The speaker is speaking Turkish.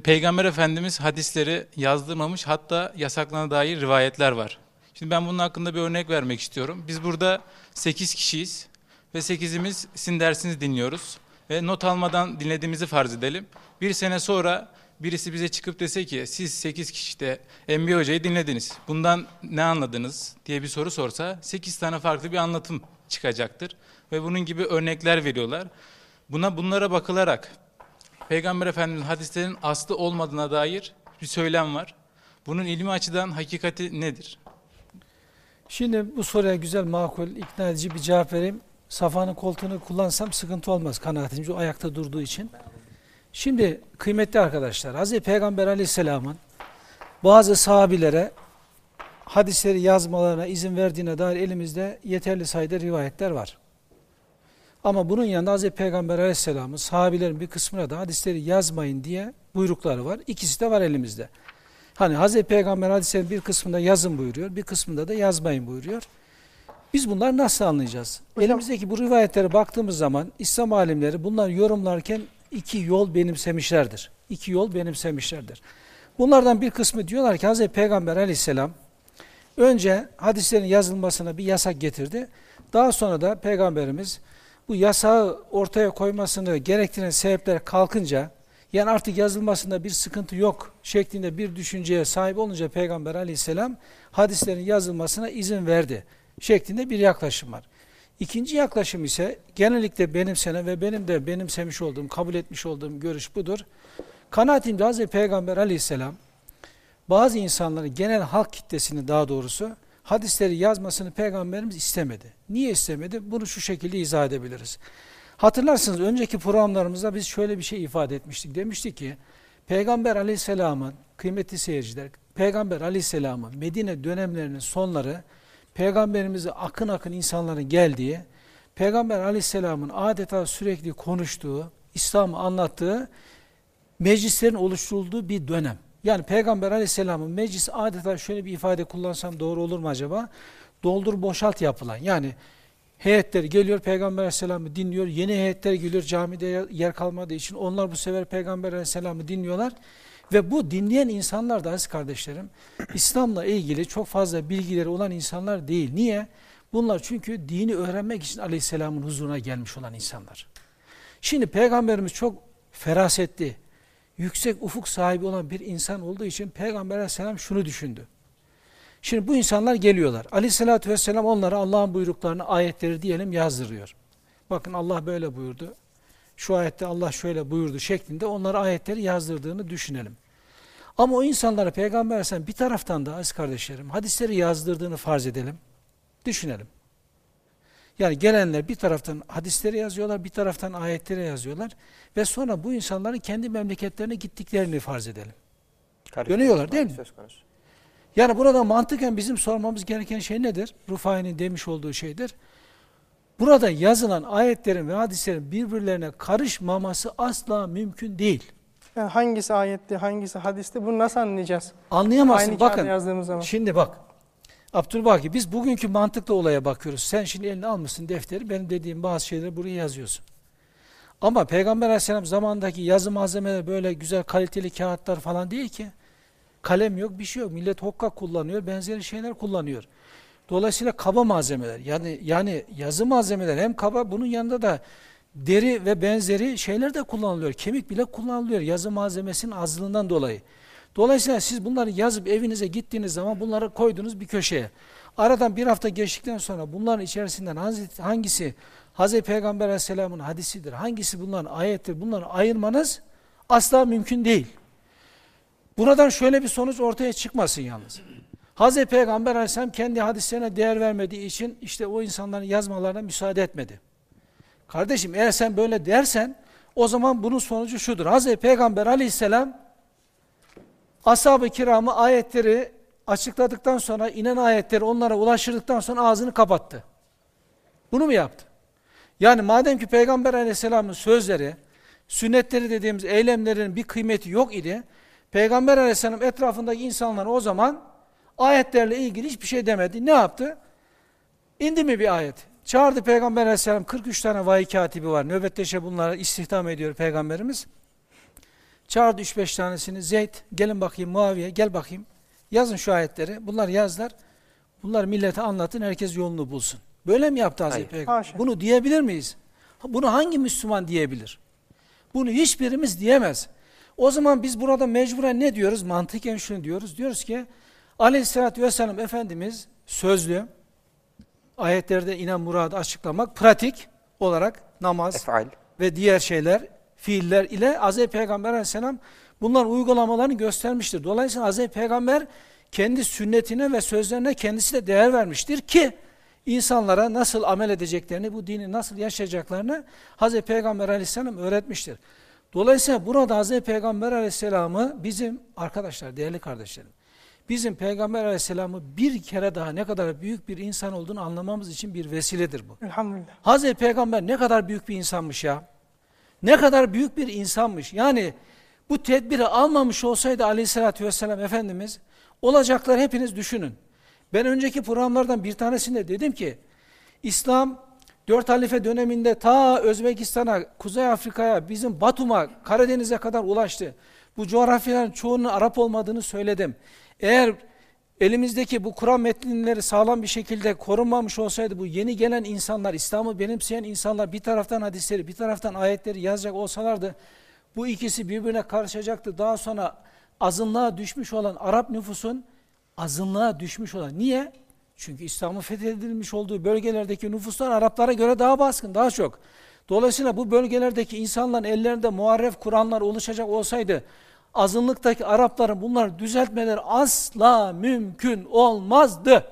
Peygamber Efendimiz hadisleri yazdırmamış hatta yasaklana dair rivayetler var. Şimdi ben bunun hakkında bir örnek vermek istiyorum. Biz burada 8 kişiyiz ve 8'imiz sizin dersinizi dinliyoruz. Ve not almadan dinlediğimizi farz edelim. Bir sene sonra birisi bize çıkıp dese ki siz 8 kişi de Enbiya Hoca'yı dinlediniz. Bundan ne anladınız diye bir soru sorsa 8 tane farklı bir anlatım çıkacaktır. Ve bunun gibi örnekler veriyorlar. Buna bunlara bakılarak Peygamber Efendimiz'in hadislerin aslı olmadığına dair bir söylem var. Bunun ilmi açıdan hakikati nedir? Şimdi bu soruya güzel, makul, ikna edici bir cevap vereyim. Safa'nın koltuğunu kullansam sıkıntı olmaz kanaatimce ayakta durduğu için. Şimdi kıymetli arkadaşlar, Hz. Peygamber aleyhisselamın bazı sahabilere hadisleri yazmalarına izin verdiğine dair elimizde yeterli sayıda rivayetler var. Ama bunun yanında Hz. Peygamber aleyhisselamın sahabilerin bir kısmına da hadisleri yazmayın diye buyrukları var. İkisi de var elimizde. Hani Hz. Peygamber hadislerin bir kısmında yazın buyuruyor, bir kısmında da yazmayın buyuruyor. Biz bunları nasıl anlayacağız? Hocam, Elimizdeki bu rivayetlere baktığımız zaman İslam alimleri bunlar yorumlarken iki yol benimsemişlerdir. İki yol benimsemişlerdir. Bunlardan bir kısmı diyorlar ki Hz. Peygamber aleyhisselam önce hadislerin yazılmasına bir yasak getirdi. Daha sonra da Peygamberimiz bu yasağı ortaya koymasını gerektiren sebepler kalkınca yani artık yazılmasında bir sıkıntı yok şeklinde bir düşünceye sahip olunca Peygamber aleyhisselam hadislerin yazılmasına izin verdi şeklinde bir yaklaşım var. İkinci yaklaşım ise genellikle benimsenen ve benim de benimsemiş olduğum, kabul etmiş olduğum görüş budur. Kanaatimde Hz. Peygamber aleyhisselam bazı insanların genel halk kitlesini daha doğrusu hadisleri yazmasını peygamberimiz istemedi. Niye istemedi? Bunu şu şekilde izah edebiliriz. Hatırlarsınız önceki programlarımızda biz şöyle bir şey ifade etmiştik. Demiştik ki Peygamber aleyhisselamın kıymetli seyirciler, Peygamber aleyhisselamın Medine dönemlerinin sonları Peygamberimize akın akın insanların geldiği, Peygamber aleyhisselamın adeta sürekli konuştuğu, İslam'ı anlattığı meclislerin oluşturulduğu bir dönem. Yani Peygamber aleyhisselamın meclis adeta şöyle bir ifade kullansam doğru olur mu acaba? Doldur boşalt yapılan. Yani heyetler geliyor Peygamber aleyhisselamı dinliyor. Yeni heyetler geliyor camide yer kalmadığı için. Onlar bu sefer Peygamber aleyhisselamı dinliyorlar. Ve bu dinleyen insanlar da aziz kardeşlerim İslam'la ilgili çok fazla bilgileri olan insanlar değil. Niye? Bunlar çünkü dini öğrenmek için aleyhisselamın huzuruna gelmiş olan insanlar. Şimdi Peygamberimiz çok ferasetli, yüksek ufuk sahibi olan bir insan olduğu için Peygamber aleyhisselam şunu düşündü. Şimdi bu insanlar geliyorlar. Aleyhissalatü vesselam onlara Allah'ın buyruklarını, ayetleri diyelim yazdırıyor. Bakın Allah böyle buyurdu. Şu ayette Allah şöyle buyurdu şeklinde onlara ayetleri yazdırdığını düşünelim. Ama o insanlara Peygamber Aleyhisselam bir taraftan da aziz kardeşlerim hadisleri yazdırdığını farz edelim. Düşünelim. Yani gelenler bir taraftan hadisleri yazıyorlar, bir taraftan ayetleri yazıyorlar ve sonra bu insanların kendi memleketlerine gittiklerini farz edelim. Karışma, Dönüyorlar değil mi? Yani burada mantıken bizim sormamız gereken şey nedir? Rufai'nin demiş olduğu şeydir. Burada yazılan ayetlerin ve hadislerin birbirlerine karışmaması asla mümkün değil. Yani hangisi ayetti, hangisi hadisti bunu nasıl anlayacağız? Anlayamazsın. Aynı Bakın, yazdığımız zaman. şimdi bak. Abdülbaki biz bugünkü mantıklı olaya bakıyoruz. Sen şimdi eline almışsın defteri, benim dediğim bazı şeyleri buraya yazıyorsun. Ama Peygamber Aleyhisselam zamandaki yazı malzemeleri böyle güzel kaliteli kağıtlar falan değil ki. Kalem yok, bir şey yok. Millet hokka kullanıyor, benzeri şeyler kullanıyor. Dolayısıyla kaba malzemeler, yani yani yazı malzemeler hem kaba, bunun yanında da deri ve benzeri şeyler de kullanılıyor. Kemik bile kullanılıyor yazı malzemesinin azlığından dolayı. Dolayısıyla siz bunları yazıp evinize gittiğiniz zaman bunları koydunuz bir köşeye. Aradan bir hafta geçtikten sonra bunların içerisinden hangisi Hz. Peygamber Aleyhisselam'ın hadisidir, hangisi bunların ayettir, bunları ayırmanız asla mümkün değil. Buradan şöyle bir sonuç ortaya çıkmasın yalnız. Hz. Peygamber Aleyhisselam kendi hadislerine değer vermediği için işte o insanların yazmalarına müsaade etmedi. Kardeşim eğer sen böyle dersen o zaman bunun sonucu şudur. Hz. Peygamber Aleyhisselam ashab-ı kiramı ayetleri açıkladıktan sonra inen ayetleri onlara ulaştırdıktan sonra ağzını kapattı. Bunu mu yaptı? Yani madem ki Peygamber Aleyhisselam'ın sözleri, sünnetleri dediğimiz eylemlerin bir kıymeti yok idi. Peygamber Aleyhisselam etrafındaki insanlar o zaman ayetlerle ilgili hiçbir şey demedi. Ne yaptı? İndi mi bir ayet? Çağırdı Peygamber Aleyhisselam 43 tane vahiy katibi var. Nöbetleşe bunları istihdam ediyor Peygamberimiz. Çağırdı 3-5 tanesini. Zeyd gelin bakayım Muaviye gel bakayım. Yazın şu ayetleri. Bunlar yazlar. Bunlar millete anlatın herkes yolunu bulsun. Böyle mi yaptı Hazreti. Peygamber? Bunu diyebilir miyiz? Bunu hangi Müslüman diyebilir? Bunu hiçbirimiz diyemez. O zaman biz burada mecburen ne diyoruz? Mantıken şunu diyoruz. Diyoruz ki Aleyhisselatü Vesselam Efendimiz sözlü, ayetlerde inen muradı açıklamak, pratik olarak namaz Efal. ve diğer şeyler, fiiller ile Hz. Peygamber Aleyhisselam bunların uygulamalarını göstermiştir. Dolayısıyla Hz. Peygamber kendi sünnetine ve sözlerine kendisi de değer vermiştir ki insanlara nasıl amel edeceklerini, bu dini nasıl yaşayacaklarını Hz. Peygamber Aleyhisselam öğretmiştir. Dolayısıyla burada Hz. Peygamber Aleyhisselam'ı bizim arkadaşlar, değerli kardeşlerim, bizim Peygamber Aleyhisselam'ı bir kere daha ne kadar büyük bir insan olduğunu anlamamız için bir vesiledir bu. Elhamdülillah. Hazreti Peygamber ne kadar büyük bir insanmış ya. Ne kadar büyük bir insanmış. Yani bu tedbiri almamış olsaydı aleyhissalatü vesselam Efendimiz olacaklar hepiniz düşünün. Ben önceki programlardan bir tanesinde dedim ki İslam dört halife döneminde ta Özbekistan'a, Kuzey Afrika'ya, bizim Batum'a, Karadeniz'e kadar ulaştı. Bu coğrafyaların çoğunun Arap olmadığını söyledim. Eğer elimizdeki bu Kur'an metinleri sağlam bir şekilde korunmamış olsaydı bu yeni gelen insanlar, İslam'ı benimseyen insanlar bir taraftan hadisleri, bir taraftan ayetleri yazacak olsalardı bu ikisi birbirine karışacaktı. Daha sonra azınlığa düşmüş olan Arap nüfusun azınlığa düşmüş olan. Niye? Çünkü İslam'ın fethedilmiş olduğu bölgelerdeki nüfuslar Araplara göre daha baskın, daha çok. Dolayısıyla bu bölgelerdeki insanların ellerinde muharref Kur'anlar oluşacak olsaydı azınlıktaki Arapların bunları düzeltmeleri asla mümkün olmazdı.